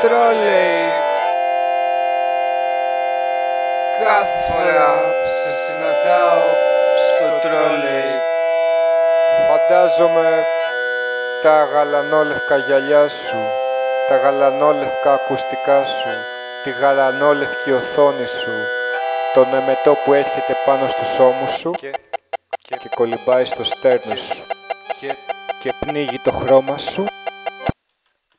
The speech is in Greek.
τρόλεϊ. Κάθε φορά σε συναντάω στο τρόλεϊ. Φαντάζομαι τα γαλανόλευκα γυαλιά σου τα γαλανόλευκα ακουστικά σου τη γαλανόλευκη οθόνη σου τον εμετό που έρχεται πάνω στους ώμους σου και, και, κολυμπάει στο στέρνος σου και, και πνίγει το χρώμα σου.